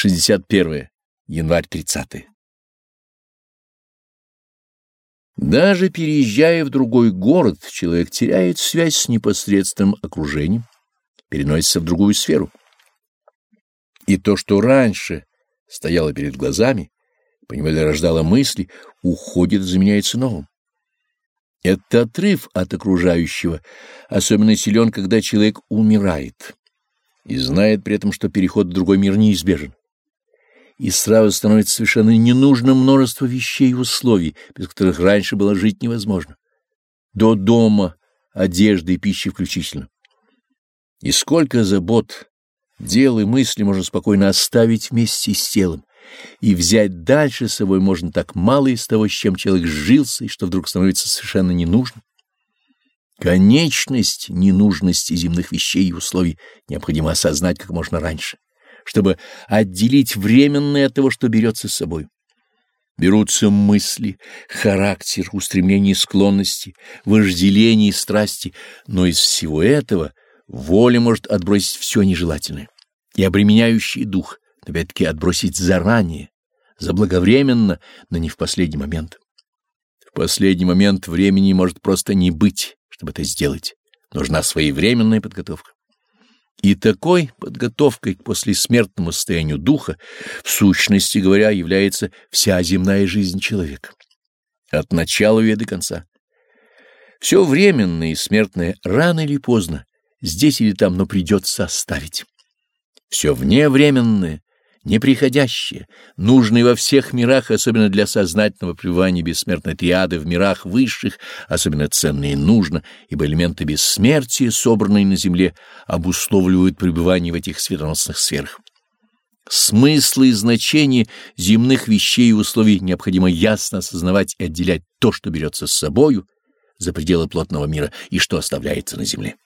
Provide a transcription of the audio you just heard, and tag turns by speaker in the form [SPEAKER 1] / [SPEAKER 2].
[SPEAKER 1] 61. Январь 30. Даже переезжая в другой город, человек теряет связь с непосредственным окружением, переносится в другую сферу. И то, что раньше стояло перед глазами, поневоле рождало мысли, уходит и заменяется новым. Это отрыв от окружающего, особенно силен, когда человек умирает и знает при этом, что переход в другой мир неизбежен и сразу становится совершенно ненужным множество вещей и условий, без которых раньше было жить невозможно. До дома, одежды и пищи включительно. И сколько забот, дел и мысли можно спокойно оставить вместе с телом, и взять дальше с собой можно так мало из того, с чем человек сжился, и что вдруг становится совершенно ненужным. Конечность ненужности земных вещей и условий необходимо осознать как можно раньше чтобы отделить временное от того, что берется с собой. Берутся мысли, характер, устремления склонности, вожделения и страсти, но из всего этого воля может отбросить все нежелательное и обременяющий дух, опять-таки отбросить заранее, заблаговременно, но не в последний момент. В последний момент времени может просто не быть, чтобы это сделать. Нужна своевременная подготовка. И такой подготовкой к послесмертному состоянию духа, в сущности говоря, является вся земная жизнь человека. От начала и до конца. Все временное и смертное рано или поздно, здесь или там, но придется оставить. Все вневременное неприходящее, нужное во всех мирах, особенно для сознательного пребывания бессмертной триады в мирах высших, особенно ценно и нужно, ибо элементы бессмертия, собранные на земле, обусловливают пребывание в этих светоносных сферах. Смыслы и значения земных вещей и условий необходимо ясно осознавать и отделять то, что берется с собою за пределы плотного мира и что оставляется на земле.